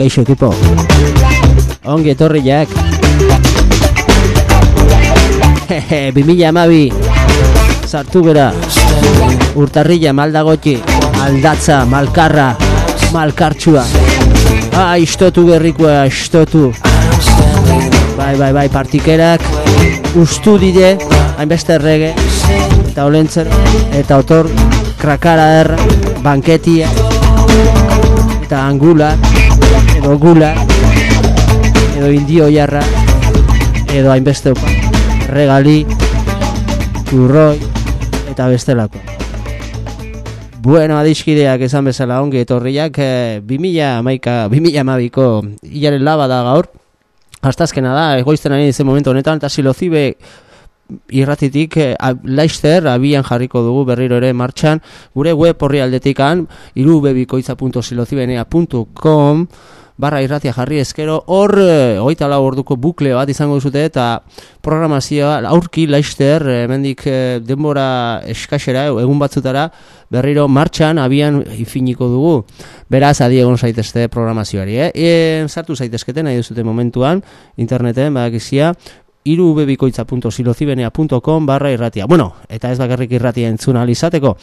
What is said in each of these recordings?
Kaixo ekipo. Ongi etorri jak. Hehe, bimila amabi. Sartu gera. Urtarrilla maldagotxi. Aldatza, malkarra, malkartxua. Ah, istotu gerrikoa, istotu. Bai, bai, bai, partikerak. Ustu dide, hainbeste errege. Eta olentzer, eta otor, krakara erra, banketia. Eta angula, edo gula, edo indio jarra, edo hainbeste. Regali, turroi, eta bestelako. Bueno, adiskideak esan bezala ongi etorriak, e, 2000 amaika, 2000 amabiko hilaren laba da gaur. Astazkena da, egoizten ari dizen momentu honetan, eta silozibe irratitik eh, a- Leicester abian jarriko dugu berriro ere martxan gure web horri aldetikan irubebikoitza.silozibenea.com barra irratia jarri ezkero hor eh, hogeita lau orduko bukle bat izango duzute eta programazioa aurki Leicester eh, hemendik eh, denbora eskasera egun batzutara berriro martxan abian ifiniko dugu beraz adi egon zaitezte programazioari eh? e, sartu zaitezketen nahi duzute momentuan interneten badakizia irubebikoitza.silozibenea.com barra irratia. Bueno, eta ez bakarrik irratia entzun ahal izateko.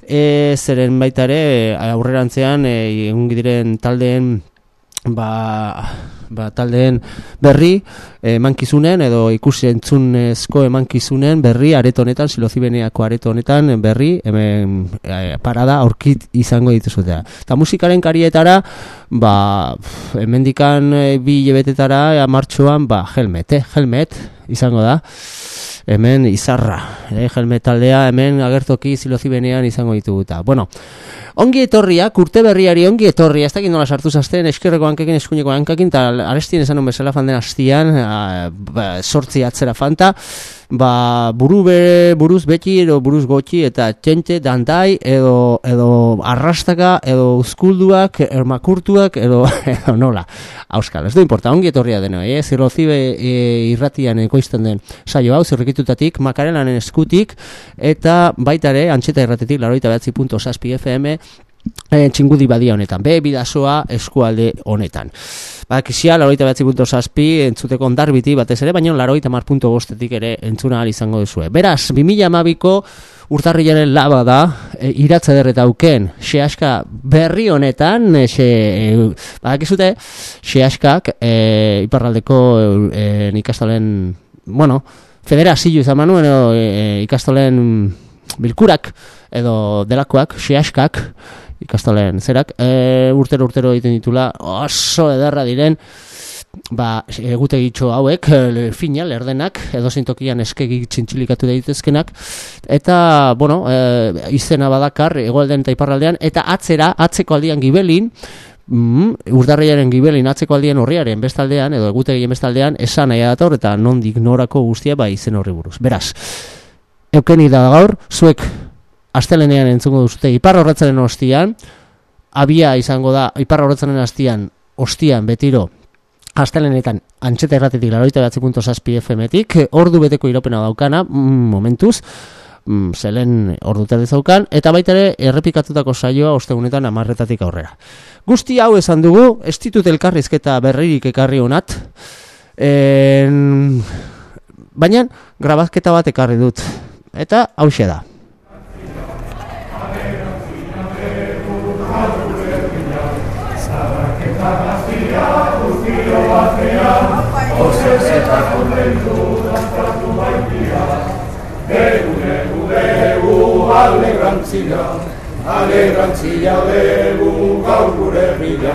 E, zeren baita ere aurrerantzean e, diren taldeen ba, ba, taldeen berri emankizunen edo ikusi entzunezko emankizunen berri areto honetan, silozibeneako areto honetan berri hemen e, parada aurkit izango dituzutea. Eta musikaren karietara ba, hemendikan e, bi hilebetetara martxoan ba, helmet, eh? helmet izango da hemen izarra, eh, helmet taldea hemen agertoki silozibenean izango ditugu bueno, ongi etorriak, urte berriari ongi etorria, ez dakit nola sartu zazten, eskerreko hankakin, eskuineko hankakin, eta arestien esan bezala fanden hastian, ba, sortzi atzera fanta, ba, buru be, buruz beti edo buruz gotxi eta txente dandai edo, edo arrastaka edo uzkulduak, ermakurtuak edo, edo nola. Auskal, ez du importa, ongi etorria deno, eh? Zirrozibe e, irratian ekoizten den saio hau, zirrikitutatik, makarenanen eskutik, eta baitare, antxeta irratetik, laroita behatzi punto saspi FM, e, txingudi badia honetan, be bidasoa eskualde honetan. Bakizia, laroita behatzi punto saspi, entzuteko ondarbiti batez ere, baina laroita mar punto bostetik ere entzuna izango duzue. Beraz, 2000 amabiko urtarrilaren laba da, e, iratza derreta auken, sehaska berri honetan, e, xe, e, badakizute, sehaskak e, iparraldeko e, ikastolen, bueno, federazio izan manuen, edo e, ikastolen bilkurak, edo delakoak, sehaskak, ikastolen zerak, e, urtero urtero egiten ditula, oso ederra diren, ba, egutegitxo hauek, e, fina, lerdenak, edo tokian eskegi txintxilikatu daitezkenak, eta, bueno, e, izena badakar, egoaldean eta iparraldean, eta atzera, atzeko aldian gibelin, Mm, urdarriaren gibelin atzeko aldien horriaren bestaldean, edo egutegien bestaldean, esan nahi dator eta nondik norako guztia ba izen horri buruz. Beraz, eukeni da gaur, zuek astelenean entzungo duzute ipar horretzaren ostian, abia izango da ipar horretzaren ostian, ostian betiro, astelenetan antxeta erratetik laroita behatzi punto FM-etik, ordu beteko iropena daukana, mm, momentuz, mm, zelen ordu terde zaukan, eta baita ere errepikatutako saioa ostegunetan amarretatik aurrera. Guzti hau esan dugu, ez ditut elkarrizketa berririk ekarri honat, en... baina grabazketa bat ekarri dut, eta hause da. Alegrantzia, alegrantzia dugu gaur gure bila.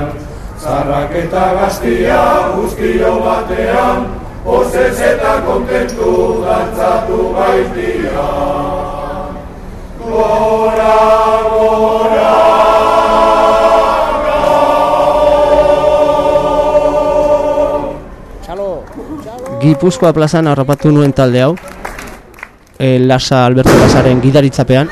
Zarrak eta gaztia guztio batean, osez eta kontentu dantzatu baitia. Gora, gora, Gipuzkoa plazan harrapatu nuen talde hau, e, Lasa Alberto Lasaren gidaritzapean,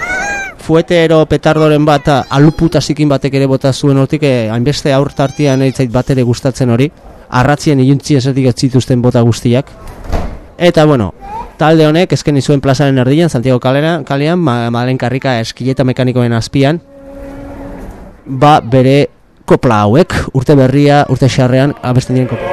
fuetero petardoren bat aluputa zikin batek ere bota zuen hortik, eh, hainbeste aur tartian eitzait bat ere gustatzen hori, arratzien iluntzi esatik ez zituzten bota guztiak. Eta bueno, talde honek eskeni zuen plazaren erdian, Santiago kalera, kalean, ma, Madalen Karrika eskileta mekanikoen azpian, ba bere kopla hauek, urte berria, urte xarrean, abesten diren kopla.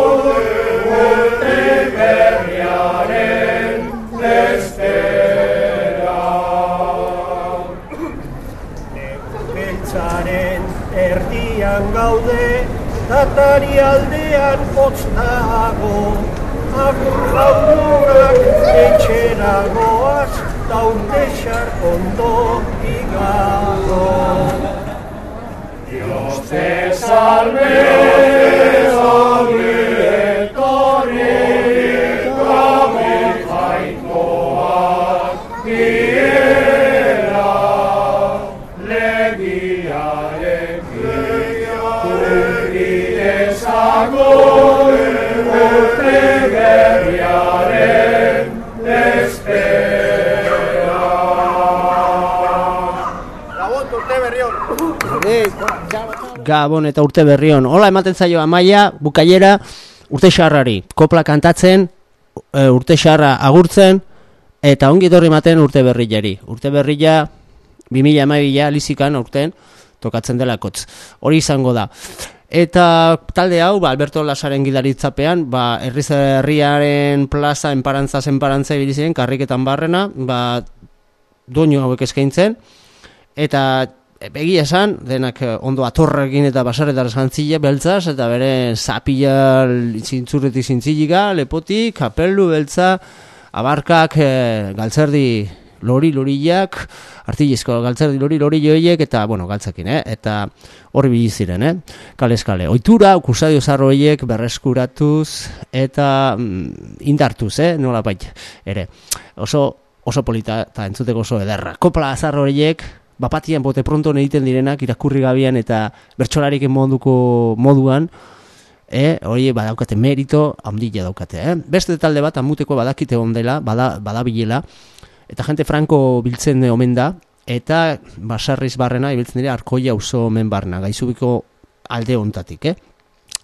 gaude, tatari aldean hotz dago. Agur launurak etxera goaz, daute ondo igago. Dios te salve, ongi Gabon eta urte berrion. Hola ematen zaio amaia, bukaiera, urte xarrari. Kopla kantatzen, e, urte xarra agurtzen, eta ongi etorri ematen urte berrilari. Urte berrila, 2000 amabila, lizikan urten, tokatzen dela kotz. Hori izango da. Eta talde hau, ba, Alberto Lasaren gidaritzapean, ba, herriz herriaren plaza, enparantza, zenparantza ibili karriketan barrena, ba, doinu hauek eskaintzen, eta egia esan, denak eh, ondo atorrekin eta basaretar zantzile beltzaz, eta bere zapila zintzurretik zintziliga, lepotik, kapellu beltza, abarkak, eh, galtzerdi lori loriak, artilezko galtzerdi lori lori joiek, eta, bueno, galtzakin, eh? eta horri bili ziren, eh? kale eskale. Oitura, kusadio zarro horiek berreskuratuz, eta mm, indartuz, eh? nola bait, ere. Oso, oso polita eta entzuteko oso ederra. Kopla azarro horiek, bapatian bote pronto egiten direnak irakurri gabian eta bertsolarik moduko moduan, eh, hori badaukate merito handia daukate. Eh? Beste talde bat amuteko badakite ondela, bada, badabilela, eta jente franko biltzen omen da, eta basarriz barrena ibiltzen dira arkoia auzo omen barna, gaizubiko alde ontatik, eh?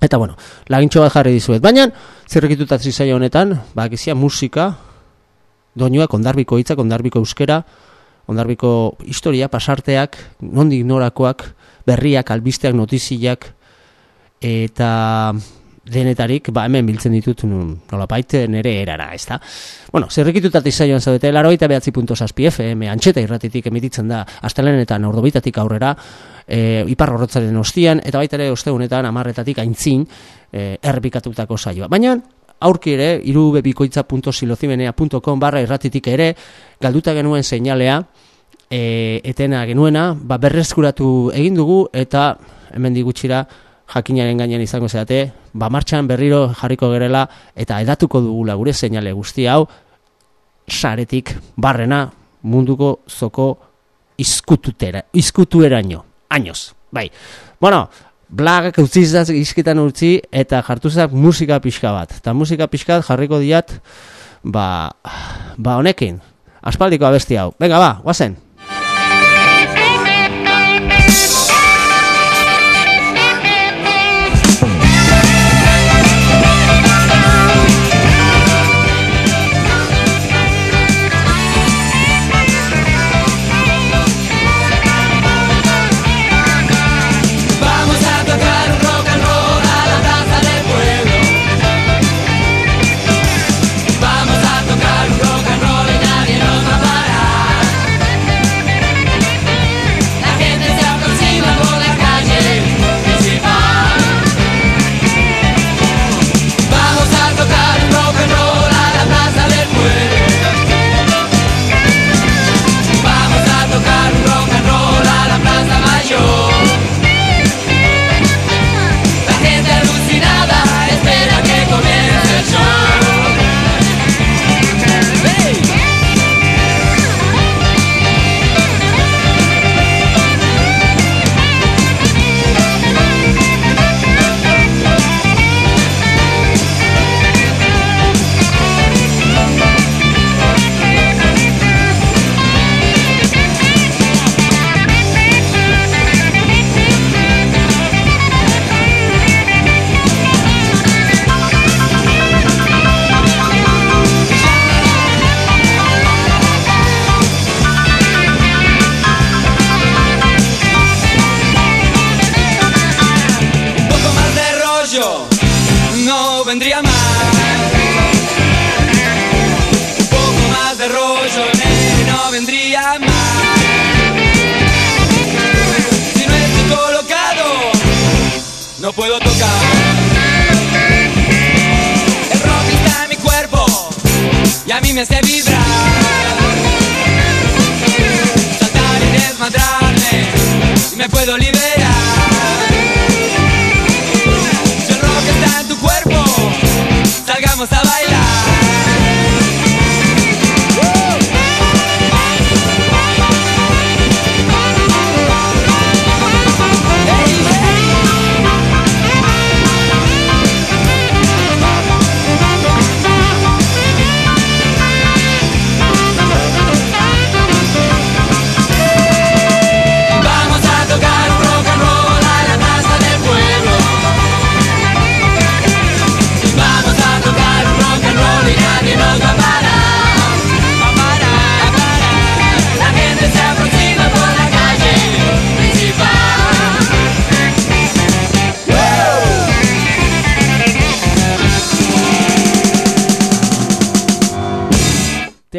Eta bueno, lagintxo bat jarri dizuet. Baina, zirrekitutat zizaio honetan, bakizia musika, doinuak, ondarbiko hitzak, ondarbiko euskera, ondarbiko historia, pasarteak, nondik norakoak, berriak, albisteak, notiziak, eta denetarik, ba, hemen biltzen ditut nolapait nere erara, ez da? Bueno, zerrikitutat izaioan zaudete, laro eta behatzi FM, antxeta irratitik emititzen da, astelenetan ordobitatik aurrera, e, ipar horretzaren ostian, eta baita ere osteunetan amarretatik aintzin, e, errepikatutako saioa. Baina, aurki ere, irubebikoitza.silozimenea.com barra irratitik ere, galduta genuen seinalea, e, etena genuena, ba, berreskuratu egin dugu, eta hemen digutxira, jakinaren gainean izango zeate, ba martxan berriro jarriko gerela eta edatuko dugula gure seinale guzti hau saretik barrena munduko zoko izkututera, izkutueraino, años, bai. Bueno, blagak utzizaz izkitan utzi eta jartuzak musika pixka bat. Eta musika pixka jarriko diat, ba, ba honekin, aspaldiko abesti hau. Venga, ba, guazen.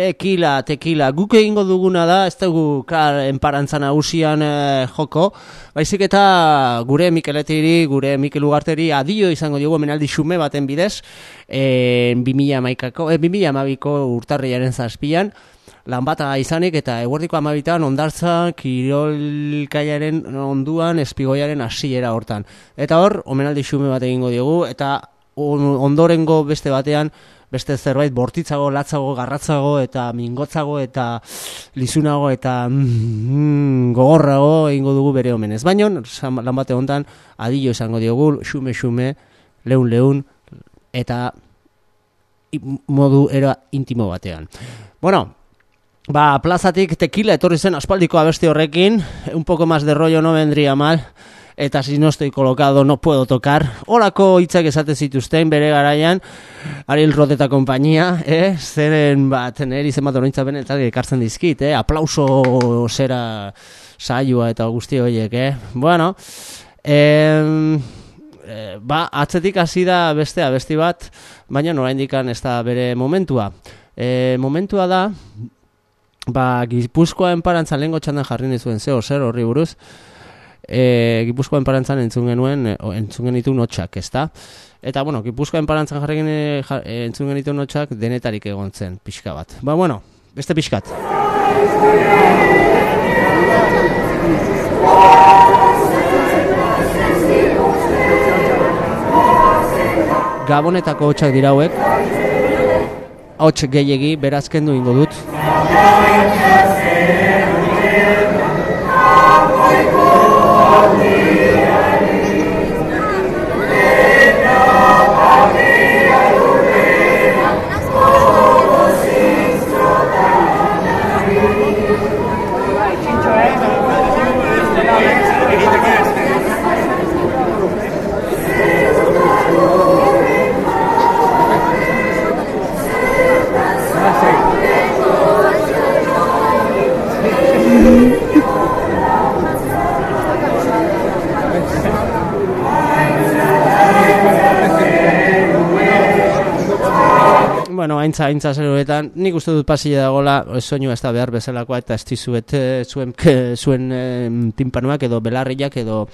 Tequila, tequila. Guk egingo duguna da, ez dugu klar, enparantza nagusian eh, joko, baizik eta gure Mikeletiri, gure Mikel Ugarteri adio izango diogu menaldi xume baten bidez, eh, 2000 maikako, eh, 2000 amabiko urtarriaren zazpian, lan bata izanik eta eguerdiko amabitan ondartza kirolkaiaren onduan espigoiaren hasiera hortan. Eta hor, omenaldi xume bat egingo diogu, eta on- ondorengo beste batean, beste zerbait bortitzago, latzago, garratzago eta mingotzago eta lizunago eta mm, gogorrago egingo dugu bere omenez. Baina, lan bate hontan adillo izango diogu, xume-xume, leun-leun, eta i- modu era intimo batean. Bueno, ba, plazatik tequila etorri zen aspaldiko abesti horrekin, un poco más de rollo no vendría mal, eta si no estoy colocado no puedo tocar. Horako hitzak esate zituzten bere garaian, Ariel Roth eta kompainia, eh? zeren bat, neri zenbat orointza benetan ekartzen dizkit, eh? aplauso zera saioa eta guzti horiek, eh? Bueno, em, eh, ba, atzetik hasi da beste abesti bat, baina oraindikan ez da bere momentua. E, momentua da, ba, Gipuzkoa enparantzan lehenko txandan jarri nizuen zeo zer horri buruz, e, Gipuzkoa enparantzan entzun genuen, e, o, entzun genitu notxak, ezta? Eta, bueno, Gipuzkoa enparantzan jarri gene, ja, e, entzun genitu notxak denetarik egon zen, pixka bat. Ba, bueno, beste pixkat. Gabonetako hotxak dira hauek, hots gehiegi, berazken du ingo dut. Haintza, haintza zeruetan, nik uste dut pasile dagola, soinua ez da behar bezalakoa, eta ez dizuet eh, zuen, zuen timpanoak edo belarriak edo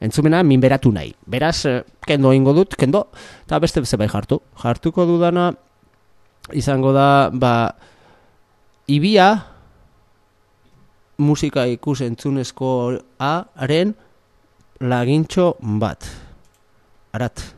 entzumena minberatu nahi. Beraz, eh, kendo ingo dut, kendo, eta beste zerbait jartu. Jartuko dudana izango da, ba, ibia musika ikus entzunezkoaren lagintxo bat. Arat.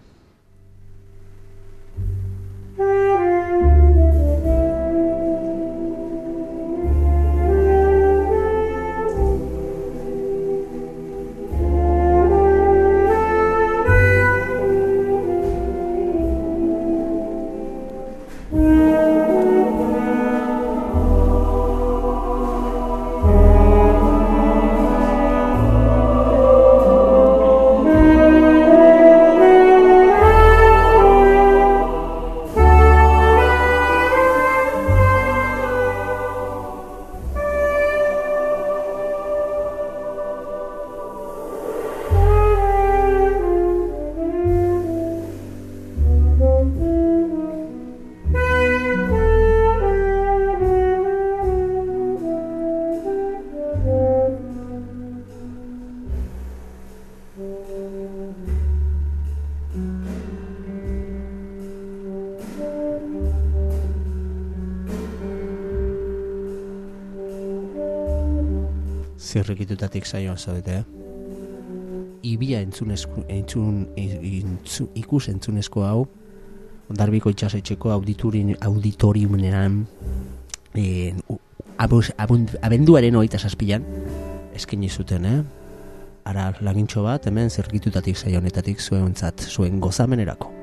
Zirrikitutatik saioa zaudete, eh? Ibia entzun, entzun, entzun, ikus entzunezko hau, ondarbiko itxasetxeko auditorin, auditoriumenean, e, abuz, abund, abenduaren hogeita zazpilan, eskaini zuten, eh? Ara, lagintxo bat, hemen zirrikitutatik saio honetatik zuen zuen gozamenerako.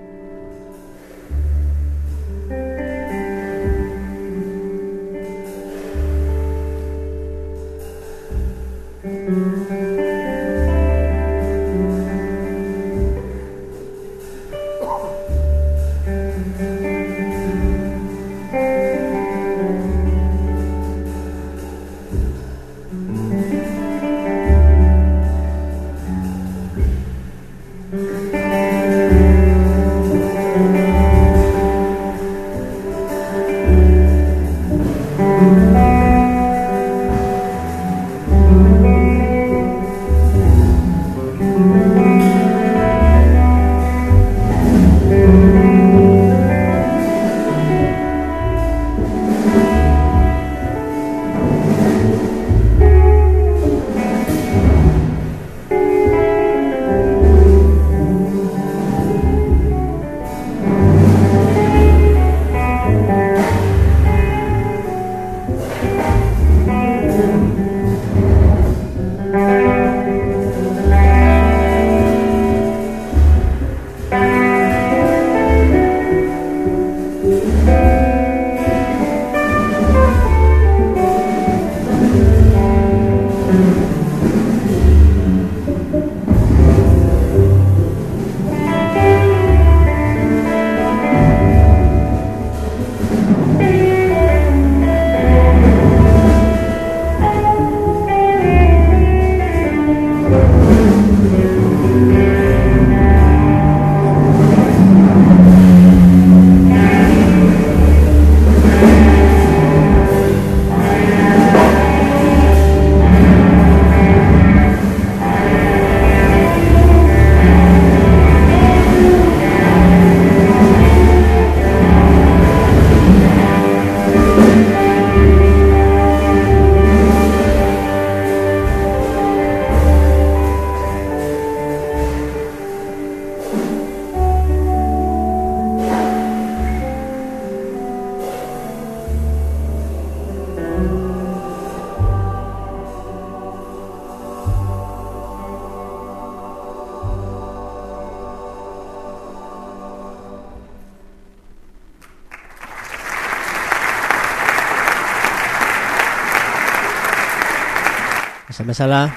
Esan bezala,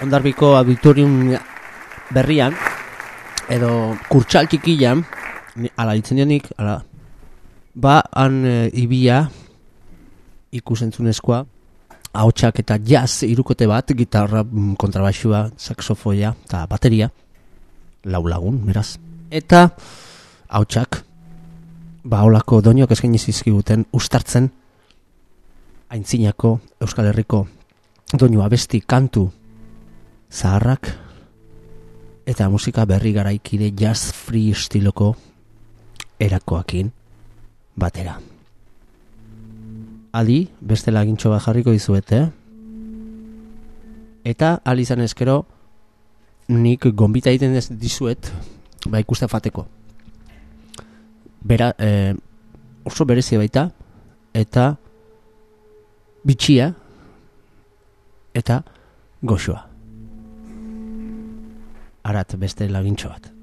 ondarbiko auditorium berrian, edo kurtsal txikian, ala ditzen dionik, ala, ba, han e, ibia, ikusentzunezkoa, ahotsak eta jazz irukote bat, gitarra, mm, kontrabaxua, saxofoia eta bateria, lau lagun, beraz. Eta ahotsak, ba, holako doinoak eskaini zizkiguten ustartzen, aintzinako Euskal Herriko doinu abesti kantu zaharrak eta musika berri garaikide jazz free estiloko erakoakin batera. Adi, beste lagintxo bat jarriko dizuete. Eta ali izan eskero nik gonbita egiten ez dizuet ba ikuste fateko. Bera, eh, oso berezia baita eta bitxia eta goxoa. Arat beste lagintxo bat.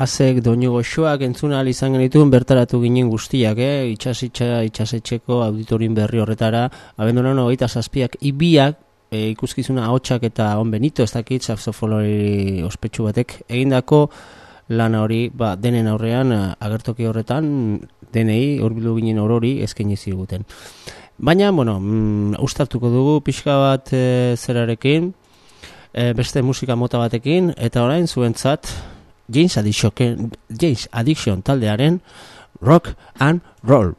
Azek doinu goxoak entzuna ahal izan genituen bertaratu ginen guztiak, eh? itxasitxa itxasetxeko auditorin berri horretara, abenduran hogeita zazpiak ibiak, e, ikuskizuna ahotsak eta on benito, ez dakit, saxofonori ospetsu batek, egindako lana hori, ba, denen aurrean, eh, agertoki horretan, denei, urbildu ginen orori, eskaini ziguten. Baina, bueno, mm, ustartuko dugu pixka bat e, zerarekin, e, beste musika mota batekin, eta orain zuentzat, James Addiction, James Addiction taldearen Rock and Roll.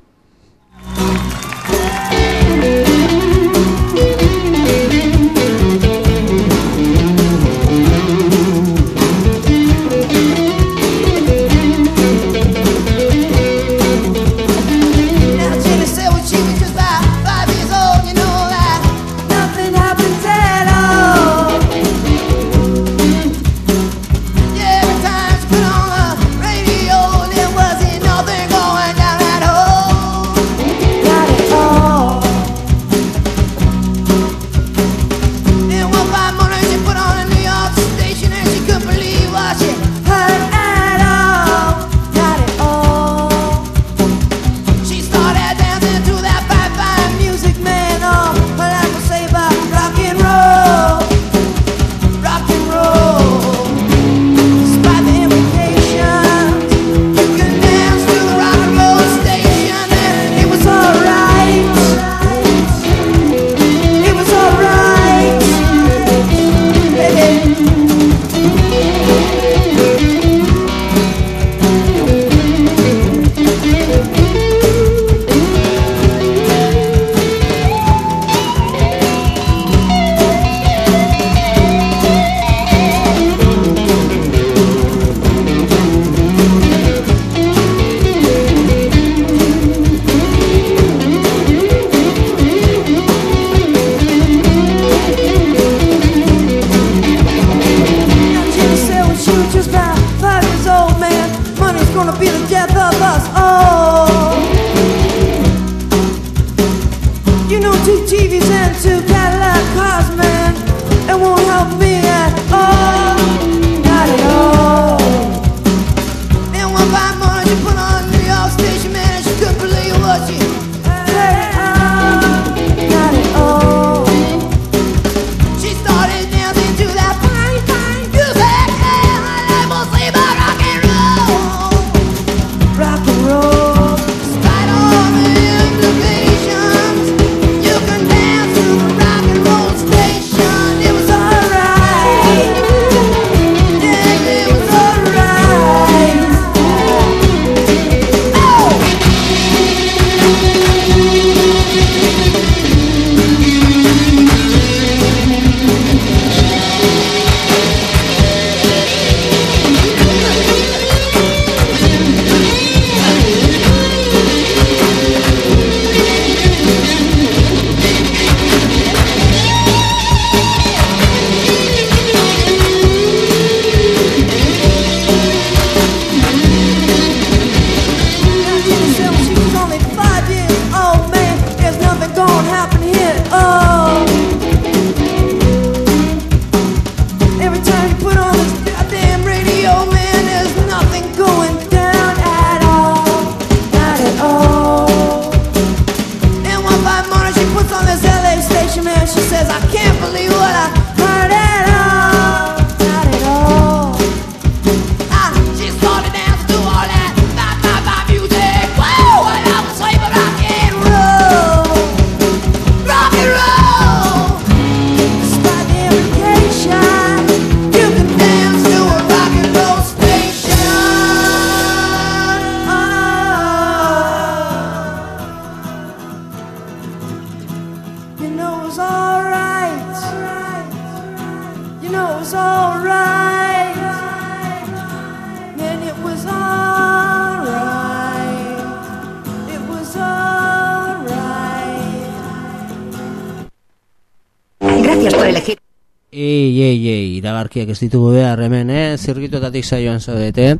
Iragarkiak ez ditugu behar hemen, eh? Zirgituetatik saioan zaudete.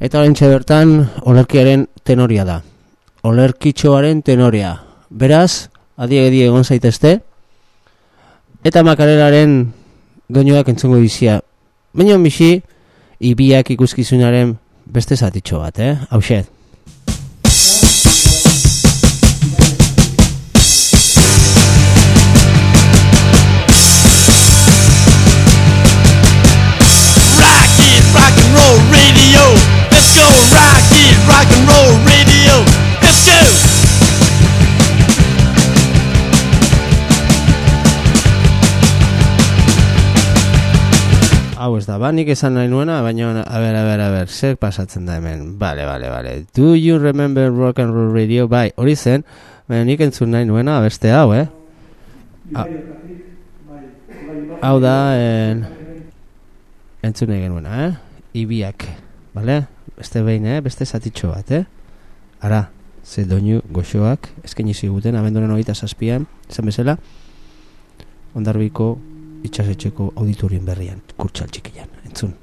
Eta horrentxe bertan, olerkiaren tenoria da. Olerkitxoaren tenoria. Beraz, adiegedi egon zaitezte. Eta makarelaren doinoak entzungo dizia. Baina bixi, ibiak ikuskizunaren beste zatitxo bat, eh? Hauxet. Hau ez da, ba, nik esan nahi nuena, baina, a ber, a ber, a ber, zer pasatzen da hemen. Bale, bale, bale. Do you remember rock and roll radio? Bai, hori zen, baina nik entzun nahi nuena, beste hau, eh? Ha- Hau da, en... entzun nahi genuena, eh? Ibiak, bale? Beste behin, eh? Beste zatitxo bat, eh? Ara, ze doinu goxoak, eskaini ziguten, abenduaren hogeita zazpian, esan bezala, ondarbiko itxasetxeko auditorien berrian, kurtsal txikian, entzun.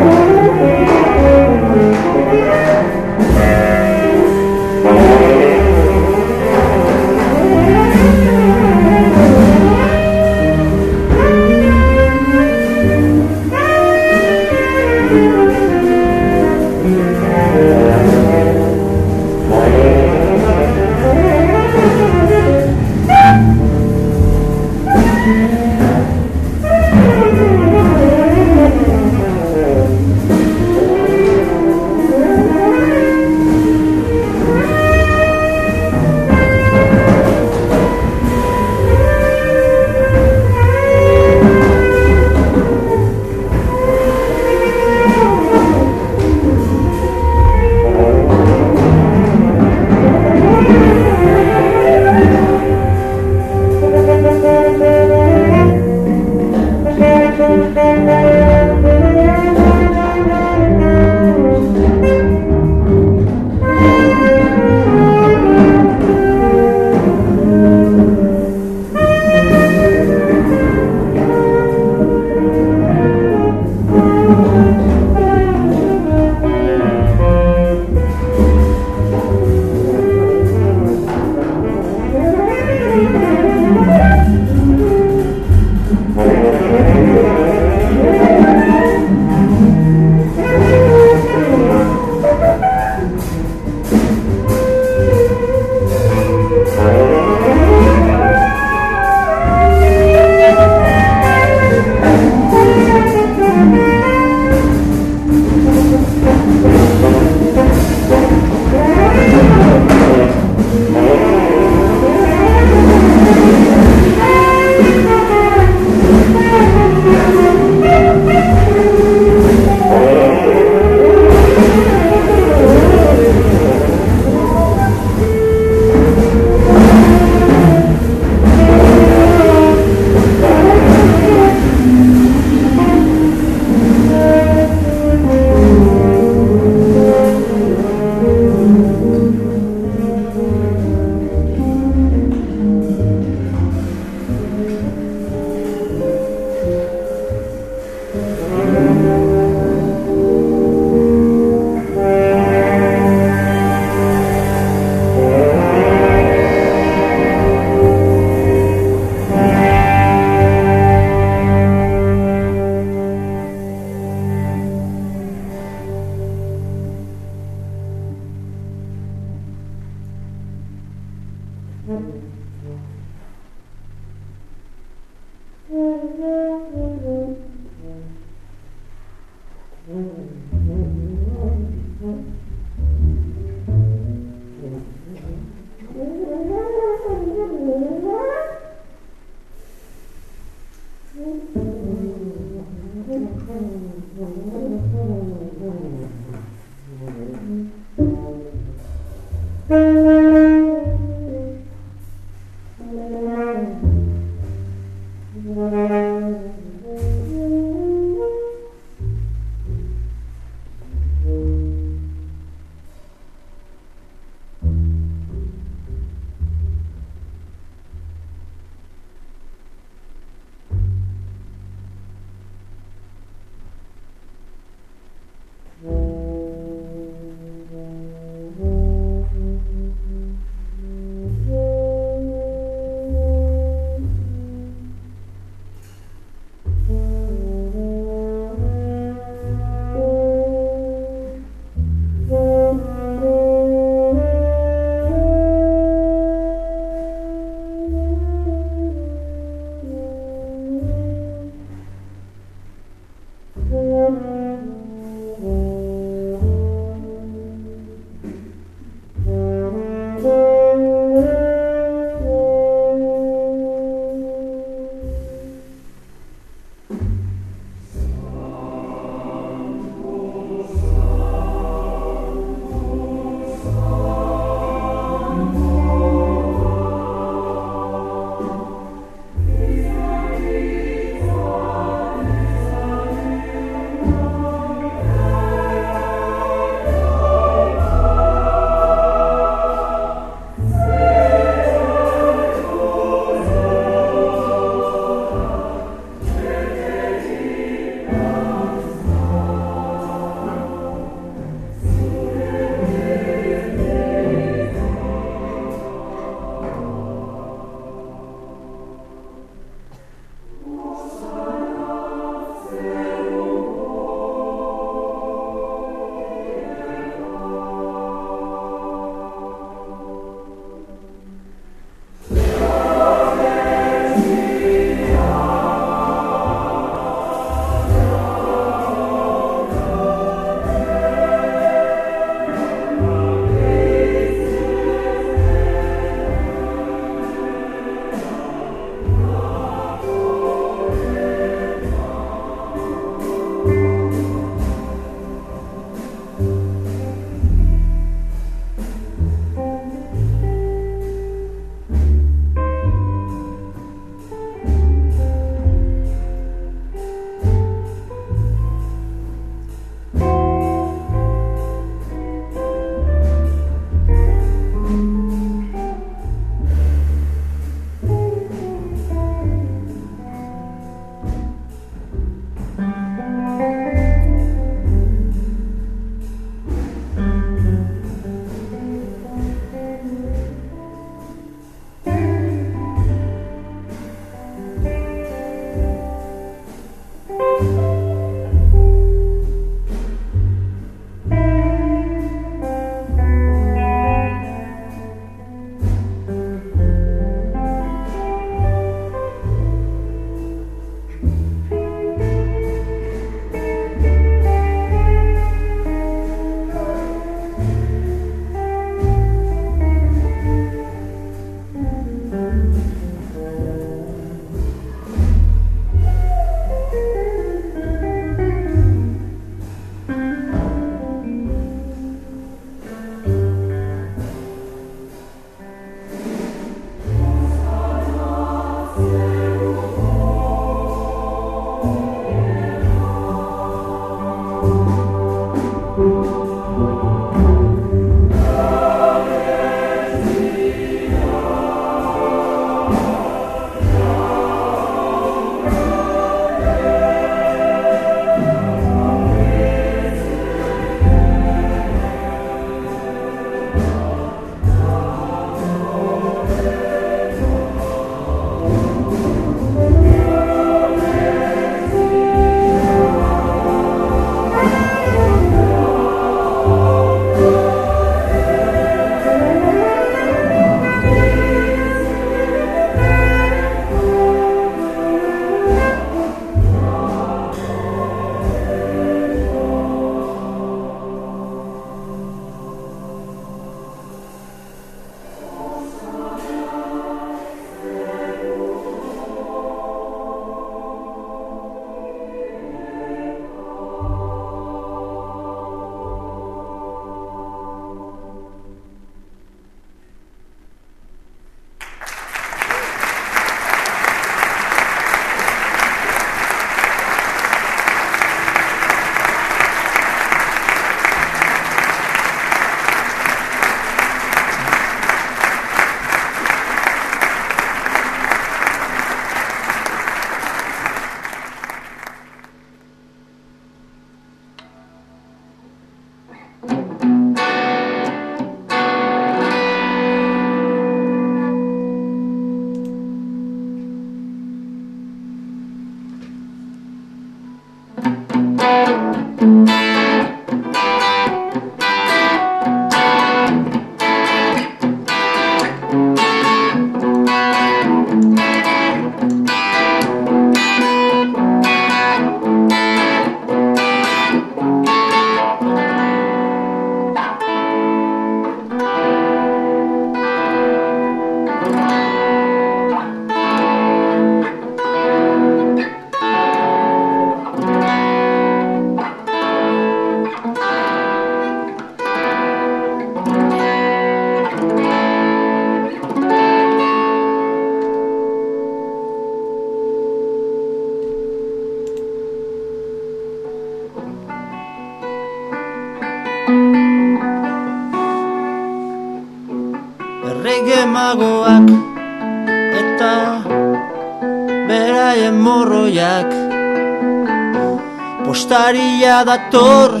Dator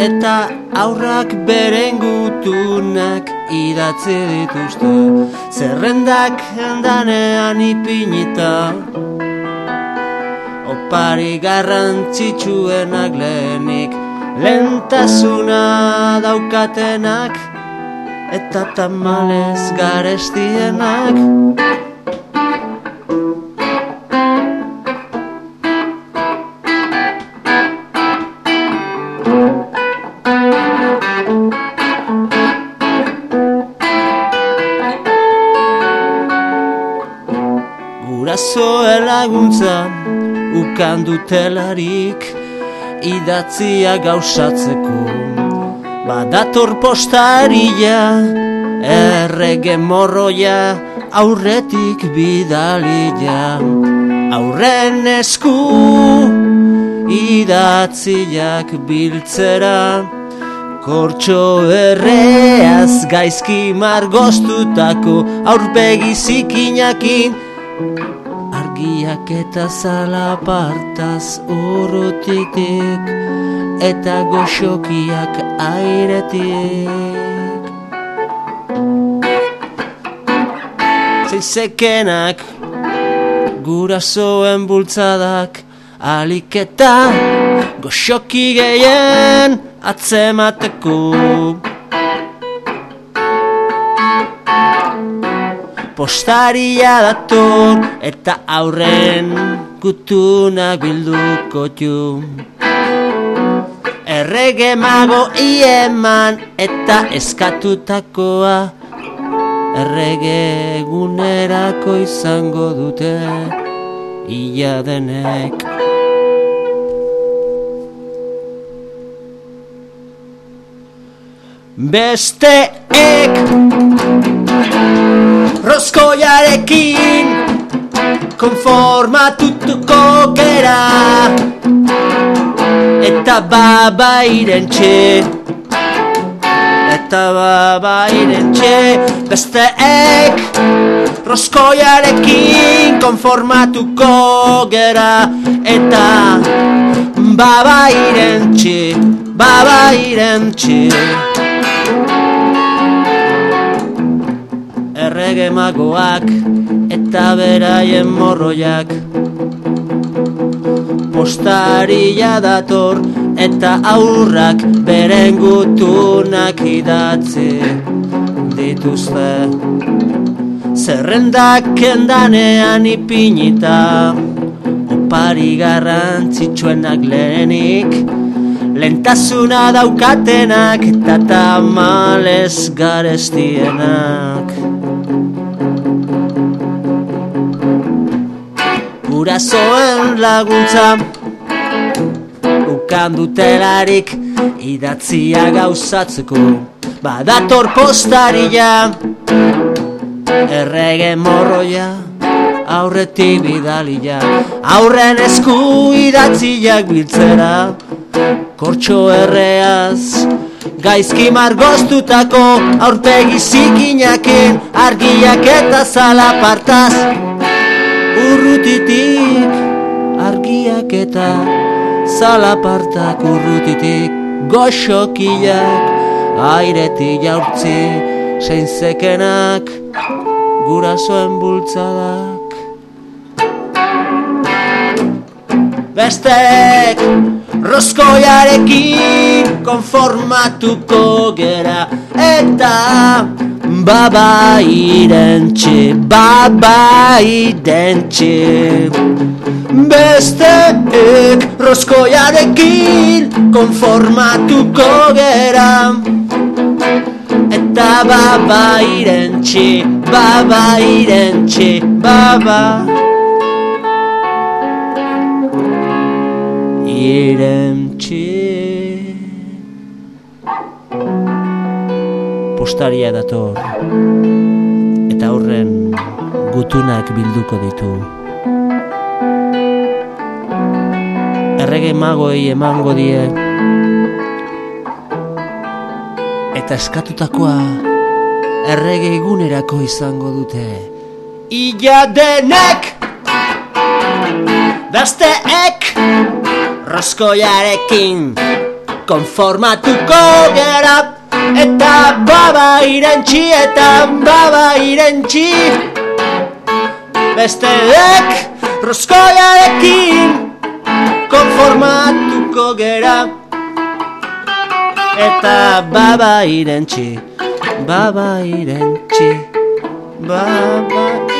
eta aurrak beren gutunak idatzi dituzte. Zerrendak danean ipinita opari garrantzitsuenak lehenik lentasuna daukatenak eta tamales garestienak ukan dutelarik idatzia gauzatzeko. Badator postaria errege morroia aurretik bidalia Aurren esku idatziak biltzera Kortxo erreaz gaizki margostutako aurpegi zikinakin Argiak eta zalapartaz urrutitik eta goxokiak airetik. Zeizekenak gurasoen bultzadak aliketa goxoki gehien atzemateko Postaria dator eta aurren gutunak bilduko ju Errege mago ieman eta eskatutakoa Errege egunerako izango dute Ia denek. Besteek Roskoiarekin Konformatutuko gera. Eta baba irentxe. Eta baba irentxe. Besteek Roskoiarekin Konformatuko gera. Eta baba irentxe Baba irentxe errege magoak eta beraien morroiak. Postaria dator eta aurrak beren gutunak idatzi dituzte. Zerrendak kendanean ipinita Opari garrantzitsuenak lehenik. Lentasuna daukatenak eta tamales garestienak Gurasoen laguntza. Ukan dutelarik idatzia gauzatzeko. Badator postaria Errege morroia aurretik bidalia. Aurren esku idatziak biltzera Kortxo erreaz. Gaizki margostutako aurpegi zikinakin Argiak eta zalapartaz Urrutitik argiak eta zalapartak urrutitik Goxokiak airetik jaurtzi Zein zekenak gurasoen bultzadak. Bestek Roskoiarekin konformatuko gera Eta baba irentxe, baba irentxe Besteek roskoiarekin konformatuko gera. Eta baba irentxe, baba. Irentxe, baba irentxe Postaria dator Eta horren gutunak bilduko ditu. Errege magoei emango die. Eta eskatutakoa errege egunerako izango dute. Ila denek, besteek, roskoiarekin, konformatuko gera, eta baba irentxi, eta baba irentxi, besteek, roskoiarekin, konformatuko gera, eta baba irentxi, baba irentxi, baba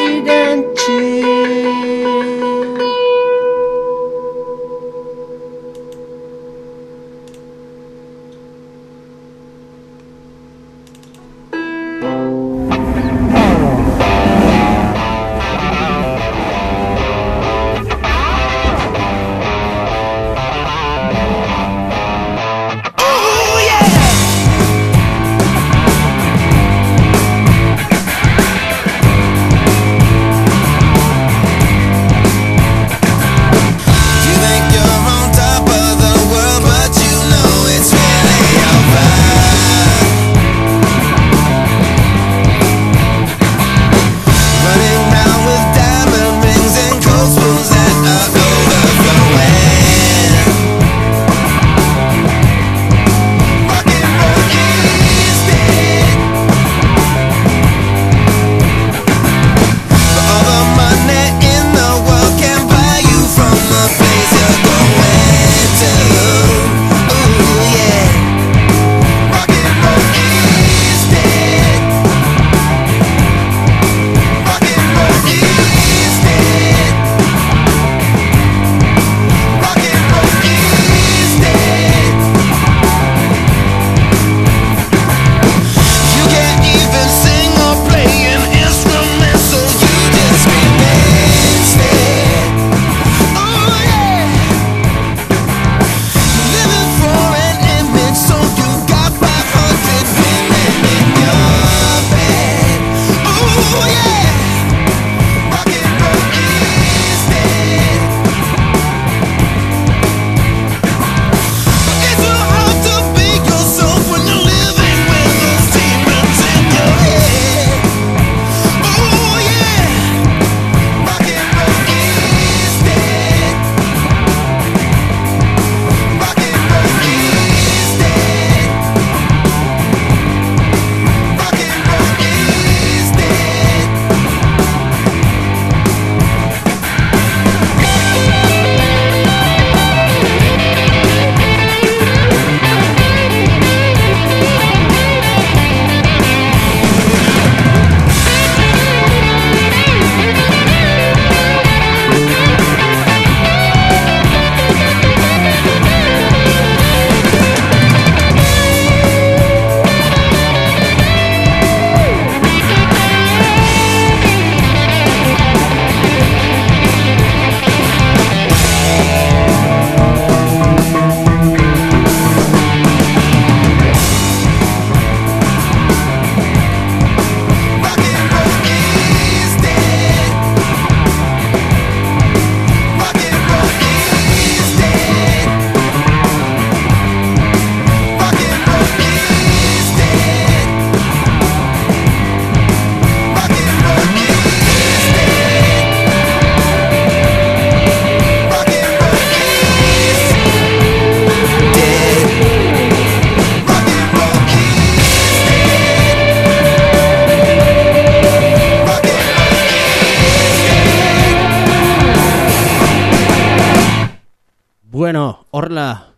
Bueno, horrela,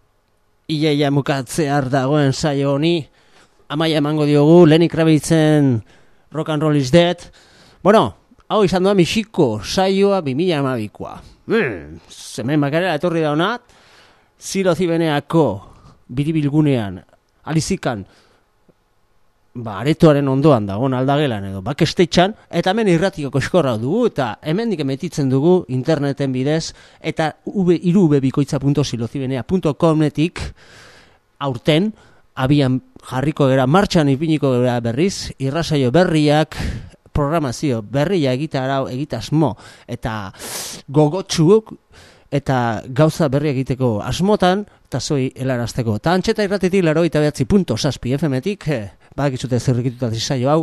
iaia mukatzear dagoen saio honi, amaia emango diogu, Lenny Kravitzen Rock and Roll is Dead. Bueno, hau izan doa Mexiko saioa 2000 amabikoa. Mm, zemen bakarela etorri da honat, ziro zibeneako biribilgunean, alizikan, ba, aretoaren ondoan dagoen aldagelan edo bakestetxan, eta hemen irratiko koskorra dugu, eta hemen emetitzen dugu interneten bidez, eta irubebikoitza.silozibenea.cometik aurten, abian jarriko gera, martxan ipiniko gera berriz, irrasaio berriak, programazio berria egitarau, egitasmo, eta gogotsuok, eta gauza berri egiteko asmotan, eta zoi helarazteko. Eta antxeta irratetik laro eta behatzi punto saspi FM-etik, eh, badakizute zerrikituta saio hau,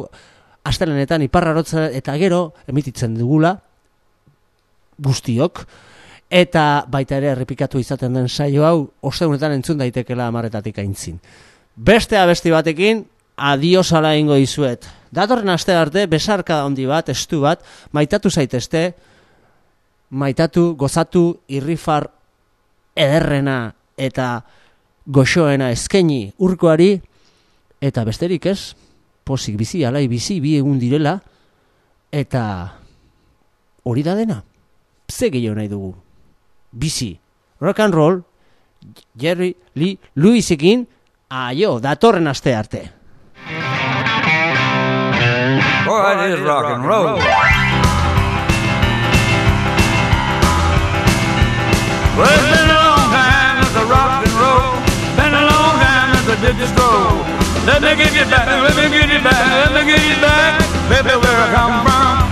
astelenetan iparrarotza eta gero emititzen dugula guztiok eta baita ere errepikatu izaten den saio hau osteunetan entzun daitekela amarretatik aintzin. Beste abesti batekin, adios ala ingo dizuet. Datorren aste arte, besarka handi bat, estu bat, maitatu zaitezte, maitatu, gozatu, irrifar ederrena eta goxoena eskaini urkoari, eta besterik ez, posik bizi, alai bizi, bi egun direla, eta hori da dena. Ze gehiago nahi dugu. Bizi. Rock and roll, Jerry Lee Lewisekin, aio, datorren aste arte. It is rock and roll. Well, it's been a long time since I rock and roll. Been a long time since I did the stroll. Let me get you back, let me get you back, let me get you back, baby, where I come from.